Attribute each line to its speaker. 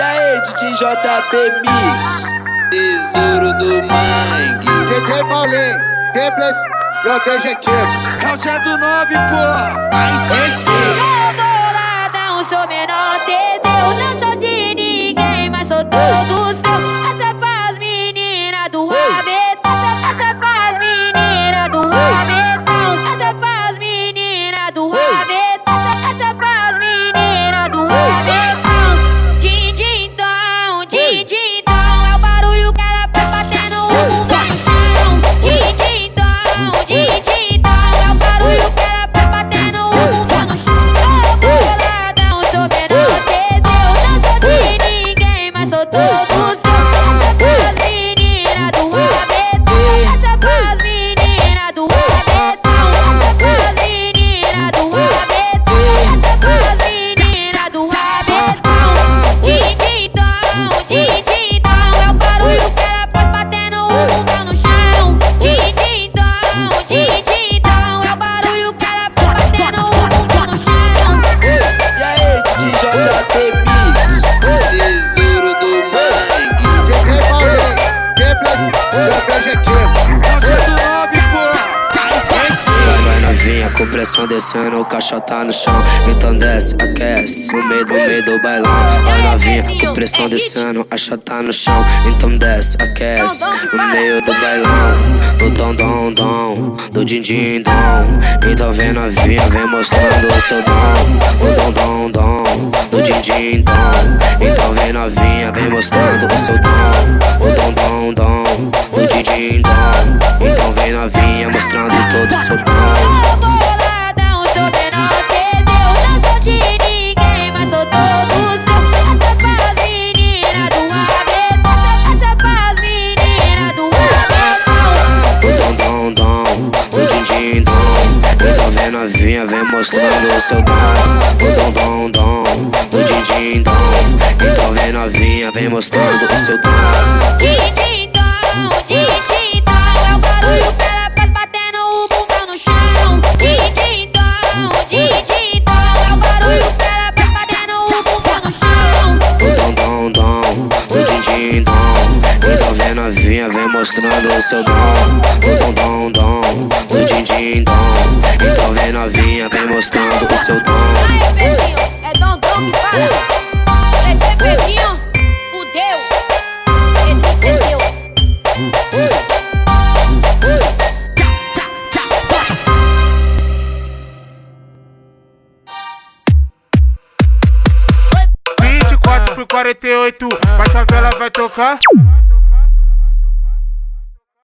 Speaker 1: E aí, DJ JB Mix?
Speaker 2: Tesouro do Mike.
Speaker 3: DJ Paulinho, simples e objetivo.
Speaker 1: É o Zé do 9, porra!
Speaker 2: Aí esqueci.
Speaker 4: boladão, sou menor, entendeu? Não sou de ninguém, mas sou todo seu. Essa faz menina do rabetão. Essa faz menina do rabetão. Todo
Speaker 5: pressão descendo, o caixão tá no chão. Então desce, aquece, no meio, no meio do bailão. Vai novinha, com pressão descendo, a chata tá no chão. Então desce, aquece, no meio do bailão. No dom, dom, dom, do din, din, dom. Então vem novinha, vem mostrando o seu dom. No dom, dom, dom, do din, din, dom. Então vem novinha, vem mostrando o seu dom. No dom, dom, dom, do din, din, dom. Então vem novinha, mostrando todo o seu dom. O din, din, dom. Então vem novinha, vem mostrando o seu dom. O dom, dom, dom, o din, din, dom. Então vem novinha, vem mostrando o seu dom.
Speaker 4: Din, din, dom, din, din, dom. É o barulho que ela faz batendo o bundão no chão. Din, din, dom, din, din, dom. É o barulho que ela faz batendo o bundão no chão.
Speaker 5: O dom, dom, dom, o din, din, dom. Então vem novinha, vem mostrando o seu dom. O dom, dom, mostrando o seu dom.
Speaker 4: Aê, Pedrinho, é Dom Dom que fala. É Pedrinho, fudeu. Pedrinho cresceu.
Speaker 6: 24 por 48, mas favela vai tocar.